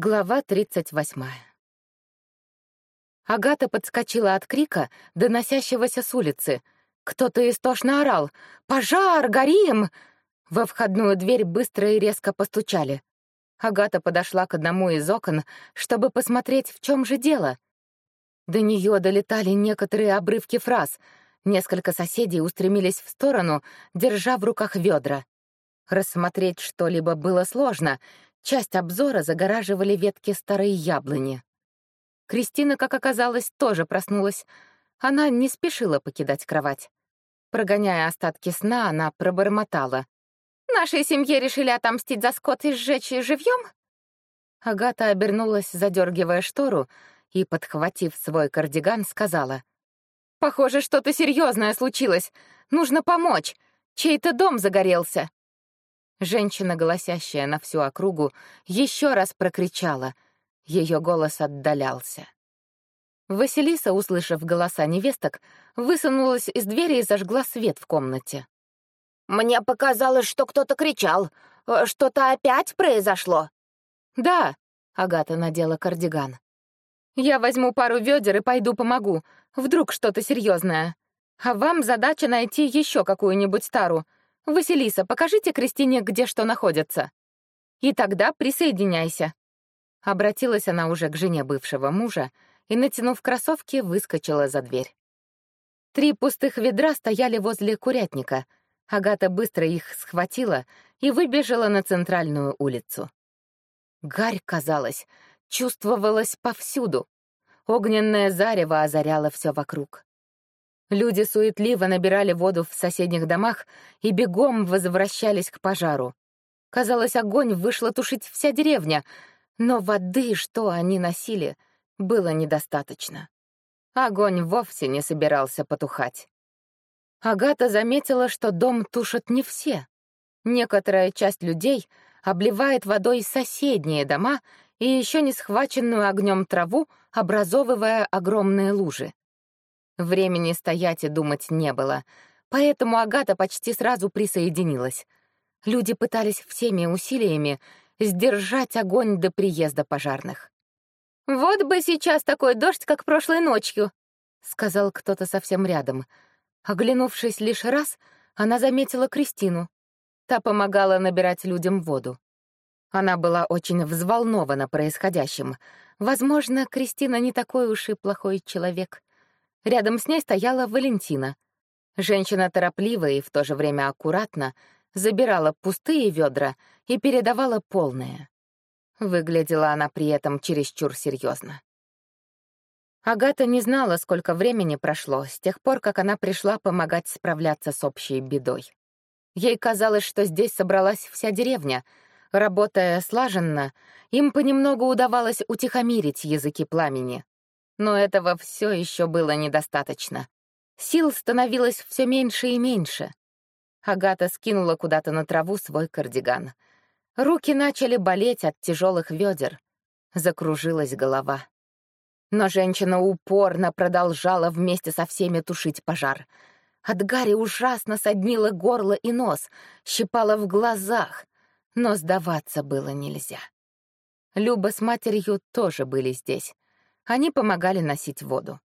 Глава 38. Агата подскочила от крика, доносящегося с улицы. Кто-то истошно орал «Пожар! Горим!» Во входную дверь быстро и резко постучали. Агата подошла к одному из окон, чтобы посмотреть, в чем же дело. До нее долетали некоторые обрывки фраз. Несколько соседей устремились в сторону, держа в руках ведра. Рассмотреть что-либо было сложно — Часть обзора загораживали ветки старой яблони. Кристина, как оказалось, тоже проснулась. Она не спешила покидать кровать. Прогоняя остатки сна, она пробормотала. «Нашей семье решили отомстить за скот и сжечь живьем?» Агата обернулась, задергивая штору, и, подхватив свой кардиган, сказала. «Похоже, что-то серьезное случилось. Нужно помочь. Чей-то дом загорелся». Женщина, голосящая на всю округу, еще раз прокричала. Ее голос отдалялся. Василиса, услышав голоса невесток, высунулась из двери и зажгла свет в комнате. «Мне показалось, что кто-то кричал. Что-то опять произошло?» «Да», — Агата надела кардиган. «Я возьму пару ведер и пойду помогу. Вдруг что-то серьезное. А вам задача найти еще какую-нибудь тару. «Василиса, покажите Кристине, где что находится. И тогда присоединяйся». Обратилась она уже к жене бывшего мужа и, натянув кроссовки, выскочила за дверь. Три пустых ведра стояли возле курятника. Агата быстро их схватила и выбежала на центральную улицу. Гарь, казалось, чувствовалась повсюду. Огненное зарево озаряло все вокруг. Люди суетливо набирали воду в соседних домах и бегом возвращались к пожару. Казалось, огонь вышла тушить вся деревня, но воды, что они носили, было недостаточно. Огонь вовсе не собирался потухать. Агата заметила, что дом тушат не все. Некоторая часть людей обливает водой соседние дома и еще не схваченную огнем траву, образовывая огромные лужи. Времени стоять и думать не было, поэтому Агата почти сразу присоединилась. Люди пытались всеми усилиями сдержать огонь до приезда пожарных. «Вот бы сейчас такой дождь, как прошлой ночью», — сказал кто-то совсем рядом. Оглянувшись лишь раз, она заметила Кристину. Та помогала набирать людям воду. Она была очень взволнована происходящим. Возможно, Кристина не такой уж и плохой человек. Рядом с ней стояла Валентина. Женщина торопливо и в то же время аккуратно забирала пустые ведра и передавала полные. Выглядела она при этом чересчур серьезно. Агата не знала, сколько времени прошло с тех пор, как она пришла помогать справляться с общей бедой. Ей казалось, что здесь собралась вся деревня. Работая слаженно, им понемногу удавалось утихомирить языки пламени, но этого все еще было недостаточно. Сил становилось все меньше и меньше. Агата скинула куда-то на траву свой кардиган. Руки начали болеть от тяжелых ведер. Закружилась голова. Но женщина упорно продолжала вместе со всеми тушить пожар. От Гарри ужасно соднило горло и нос, щипало в глазах, но сдаваться было нельзя. Люба с матерью тоже были здесь. Они помогали носить воду.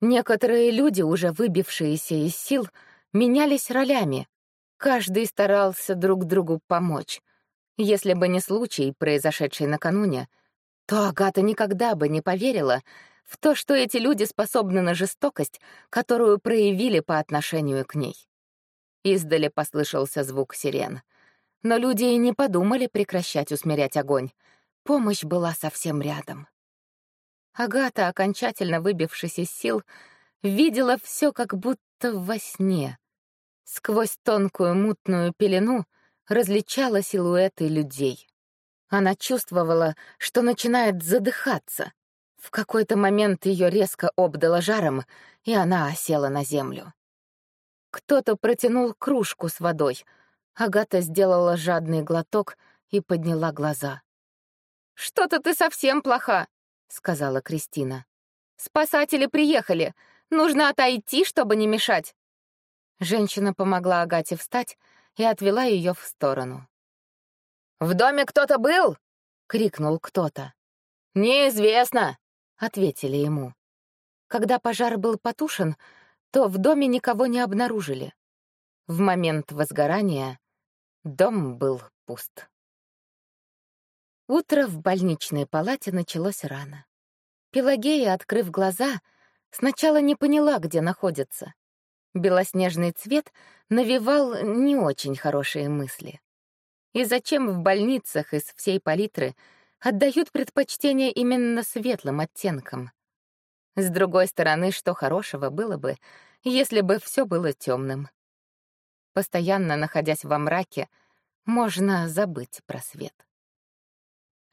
Некоторые люди, уже выбившиеся из сил, менялись ролями. Каждый старался друг другу помочь. Если бы не случай, произошедший накануне, то Агата никогда бы не поверила в то, что эти люди способны на жестокость, которую проявили по отношению к ней. Издали послышался звук сирен. Но люди и не подумали прекращать усмирять огонь. Помощь была совсем рядом. Агата, окончательно выбившись из сил, видела все как будто во сне. Сквозь тонкую мутную пелену различала силуэты людей. Она чувствовала, что начинает задыхаться. В какой-то момент ее резко обдало жаром, и она осела на землю. Кто-то протянул кружку с водой. Агата сделала жадный глоток и подняла глаза. «Что-то ты совсем плоха!» — сказала Кристина. «Спасатели приехали. Нужно отойти, чтобы не мешать». Женщина помогла Агате встать и отвела ее в сторону. «В доме кто-то был?» — крикнул кто-то. «Неизвестно», — ответили ему. Когда пожар был потушен, то в доме никого не обнаружили. В момент возгорания дом был пуст. Утро в больничной палате началось рано. Пелагея, открыв глаза, сначала не поняла, где находится. Белоснежный цвет навевал не очень хорошие мысли. И зачем в больницах из всей палитры отдают предпочтение именно светлым оттенкам? С другой стороны, что хорошего было бы, если бы все было темным. Постоянно находясь во мраке, можно забыть про свет.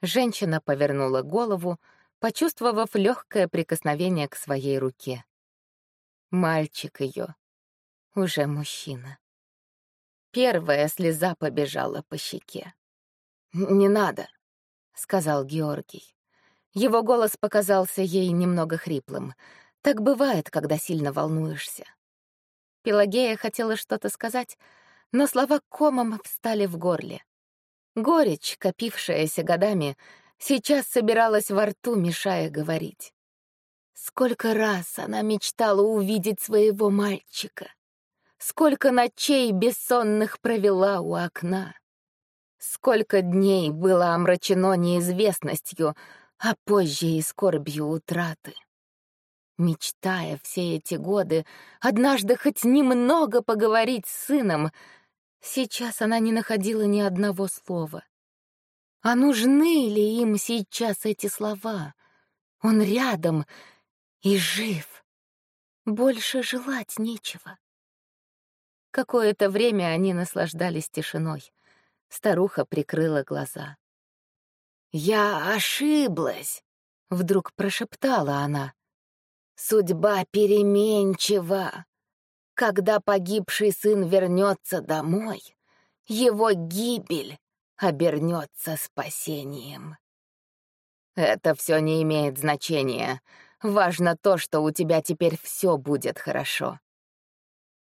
Женщина повернула голову, почувствовав легкое прикосновение к своей руке. Мальчик ее, уже мужчина. Первая слеза побежала по щеке. «Не надо», — сказал Георгий. Его голос показался ей немного хриплым. Так бывает, когда сильно волнуешься. Пелагея хотела что-то сказать, но слова комом встали в горле. Горечь, копившаяся годами, сейчас собиралась во рту, мешая говорить. Сколько раз она мечтала увидеть своего мальчика. Сколько ночей бессонных провела у окна. Сколько дней было омрачено неизвестностью, а позже и скорбью утраты. Мечтая все эти годы однажды хоть немного поговорить с сыном, Сейчас она не находила ни одного слова. А нужны ли им сейчас эти слова? Он рядом и жив. Больше желать нечего. Какое-то время они наслаждались тишиной. Старуха прикрыла глаза. «Я ошиблась», — вдруг прошептала она. «Судьба переменчива. Когда погибший сын вернется домой, его гибель обернется спасением. Это все не имеет значения. Важно то, что у тебя теперь все будет хорошо.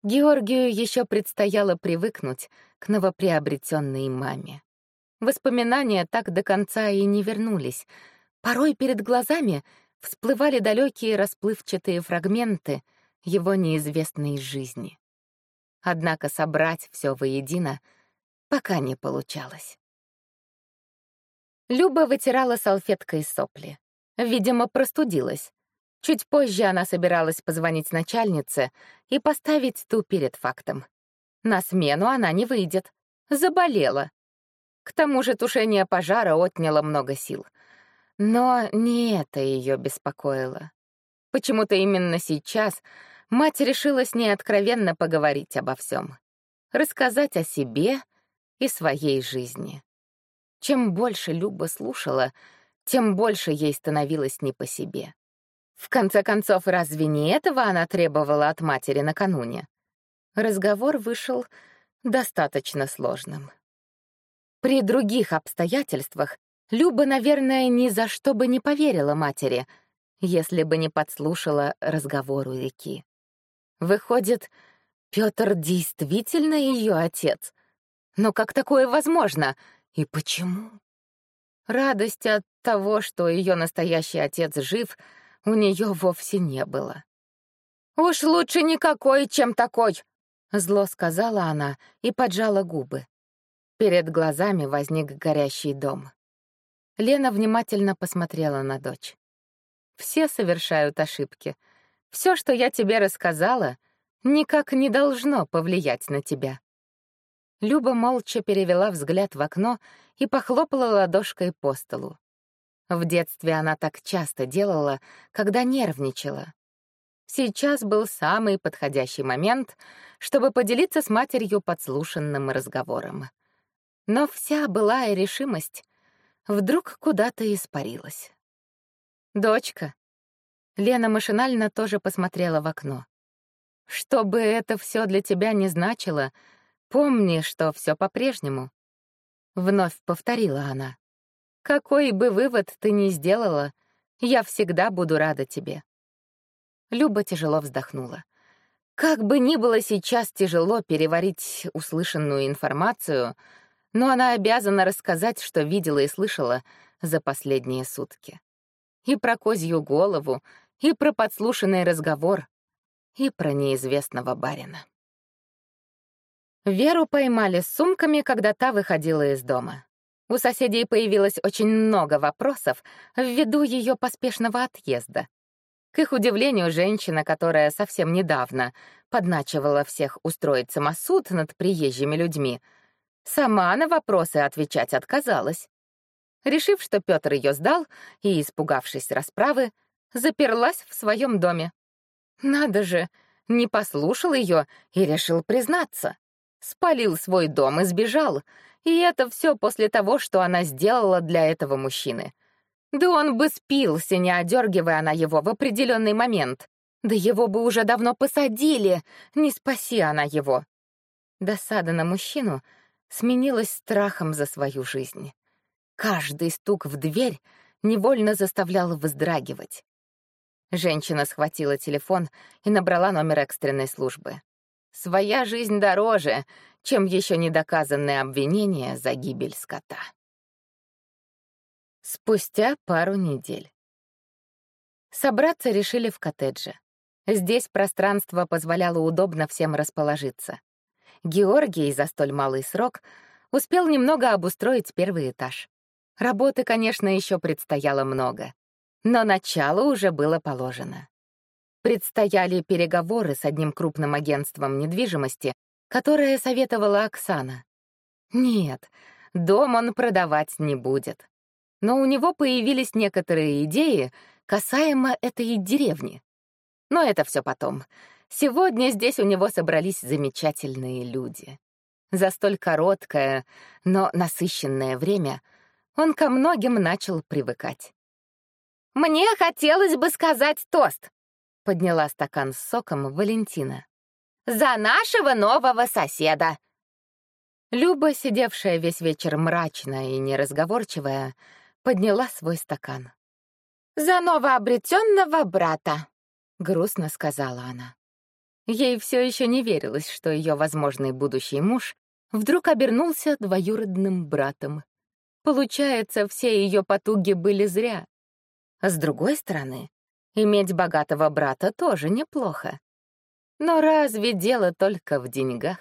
Георгию еще предстояло привыкнуть к новоприобретенной маме. Воспоминания так до конца и не вернулись. Порой перед глазами всплывали далекие расплывчатые фрагменты — его неизвестной жизни. Однако собрать все воедино пока не получалось. Люба вытирала салфеткой сопли. Видимо, простудилась. Чуть позже она собиралась позвонить начальнице и поставить ту перед фактом. На смену она не выйдет. Заболела. К тому же тушение пожара отняло много сил. Но не это ее беспокоило. Почему-то именно сейчас мать решила с ней откровенно поговорить обо всем, рассказать о себе и своей жизни. Чем больше Люба слушала, тем больше ей становилось не по себе. В конце концов, разве не этого она требовала от матери накануне? Разговор вышел достаточно сложным. При других обстоятельствах Люба, наверное, ни за что бы не поверила матери, если бы не подслушала разговор у реки. Выходит, Петр действительно ее отец. Но как такое возможно? И почему? Радость от того, что ее настоящий отец жив, у нее вовсе не было. «Уж лучше никакой, чем такой!» — зло сказала она и поджала губы. Перед глазами возник горящий дом. Лена внимательно посмотрела на дочь. «Все совершают ошибки», все, что я тебе рассказала, никак не должно повлиять на тебя». Люба молча перевела взгляд в окно и похлопала ладошкой по столу. В детстве она так часто делала, когда нервничала. Сейчас был самый подходящий момент, чтобы поделиться с матерью подслушанным разговором. Но вся былая решимость вдруг куда-то испарилась. «Дочка, Лена машинально тоже посмотрела в окно. «Что бы это все для тебя не значило, помни, что все по-прежнему». Вновь повторила она. «Какой бы вывод ты ни сделала, я всегда буду рада тебе». Люба тяжело вздохнула. Как бы ни было сейчас тяжело переварить услышанную информацию, но она обязана рассказать, что видела и слышала, за последние сутки. И про козью голову, и про подслушанный разговор, и про неизвестного барина. Веру поймали с сумками, когда та выходила из дома. У соседей появилось очень много вопросов ввиду ее поспешного отъезда. К их удивлению, женщина, которая совсем недавно подначивала всех устроить самосуд над приезжими людьми, сама на вопросы отвечать отказалась. Решив, что Петр ее сдал, и, испугавшись расправы, заперлась в своем доме. Надо же, не послушал ее и решил признаться. Спалил свой дом и сбежал. И это все после того, что она сделала для этого мужчины. Да он бы спился, не одергивая она его в определенный момент. Да его бы уже давно посадили, не спаси она его. Досада на мужчину сменилась страхом за свою жизнь. Каждый стук в дверь невольно заставлял вздрагивать. Женщина схватила телефон и набрала номер экстренной службы. Своя жизнь дороже, чем еще недоказанное обвинение за гибель скота. Спустя пару недель. Собраться решили в коттедже. Здесь пространство позволяло удобно всем расположиться. Георгий за столь малый срок успел немного обустроить первый этаж. Работы, конечно, еще предстояло много. Но начало уже было положено. Предстояли переговоры с одним крупным агентством недвижимости, которое советовала Оксана. Нет, дом он продавать не будет. Но у него появились некоторые идеи касаемо этой деревни. Но это все потом. Сегодня здесь у него собрались замечательные люди. За столь короткое, но насыщенное время он ко многим начал привыкать. «Мне хотелось бы сказать тост», — подняла стакан с соком Валентина. «За нашего нового соседа!» Люба, сидевшая весь вечер мрачная и неразговорчивая, подняла свой стакан. «За новообретенного брата», — грустно сказала она. Ей все еще не верилось, что ее возможный будущий муж вдруг обернулся двоюродным братом. Получается, все ее потуги были зря. С другой стороны, иметь богатого брата тоже неплохо. Но разве дело только в деньгах?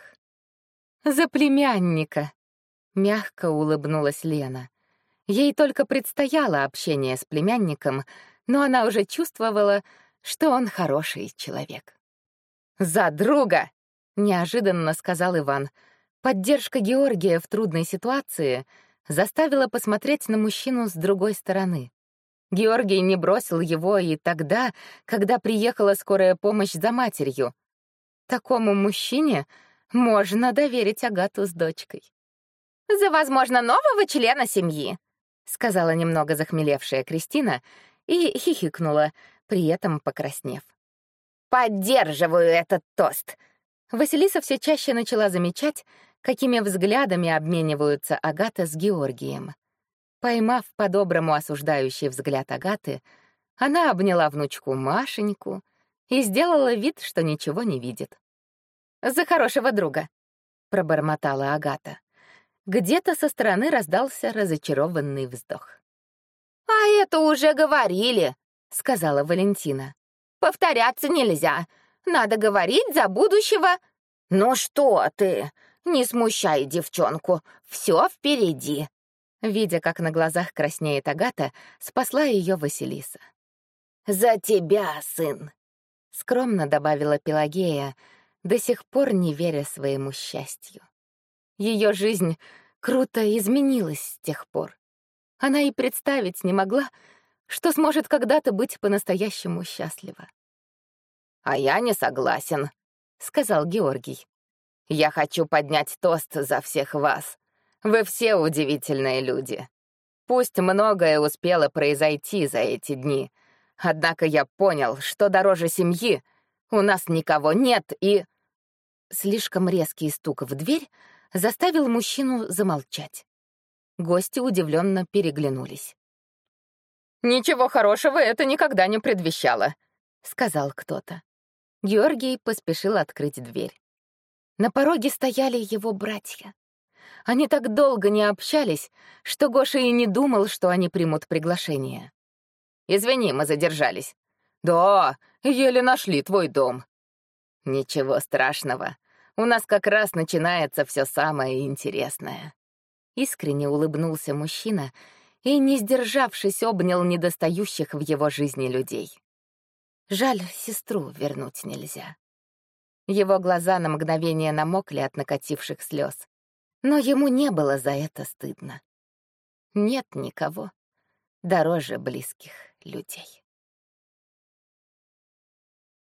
За племянника, мягко улыбнулась Лена. Ей только предстояло общение с племянником, но она уже чувствовала, что он хороший человек. «За друга!» — неожиданно сказал Иван. Поддержка Георгия в трудной ситуации заставила посмотреть на мужчину с другой стороны. Георгий не бросил его и тогда, когда приехала скорая помощь за матерью. Такому мужчине можно доверить Агату с дочкой. «За, возможно, нового члена семьи», — сказала немного захмелевшая Кристина и хихикнула, при этом покраснев. «Поддерживаю этот тост!» Василиса все чаще начала замечать, какими взглядами обмениваются Агата с Георгием. Поймав по-доброму осуждающий взгляд Агаты, она обняла внучку Машеньку и сделала вид, что ничего не видит. «За хорошего друга», — пробормотала Агата. Где-то со стороны раздался разочарованный вздох. «А это уже говорили», — сказала Валентина. «Повторяться нельзя. Надо говорить за будущего». «Ну что ты? Не смущай девчонку. Все впереди», Видя, как на глазах краснеет Агата, спасла ее Василиса. «За тебя, сын!» — скромно добавила Пелагея, до сих пор не веря своему счастью. Ее жизнь круто изменилась с тех пор. Она и представить не могла, что сможет когда-то быть по-настоящему счастлива. «А я не согласен», — сказал Георгий. «Я хочу поднять тост за всех вас, вы все удивительные люди. Пусть многое успело произойти за эти дни, однако я понял, что дороже семьи у нас никого нет и... Слишком резкий стук в дверь заставил мужчину замолчать. Гости удивленно переглянулись. «Ничего хорошего это никогда не предвещало», — сказал кто-то. Георгий поспешил открыть дверь. На пороге стояли его братья. Они так долго не общались, что Гоша и не думал, что они примут приглашение. «Извини, мы задержались». «Да, еле нашли твой дом». «Ничего страшного. У нас как раз начинается все самое интересное». Искренне улыбнулся мужчина и, не сдержавшись, обнял недостающих в его жизни людей. Жаль, сестру вернуть нельзя. Его глаза на мгновение намокли от накативших слез, но ему не было за это стыдно. Нет никого дороже близких людей.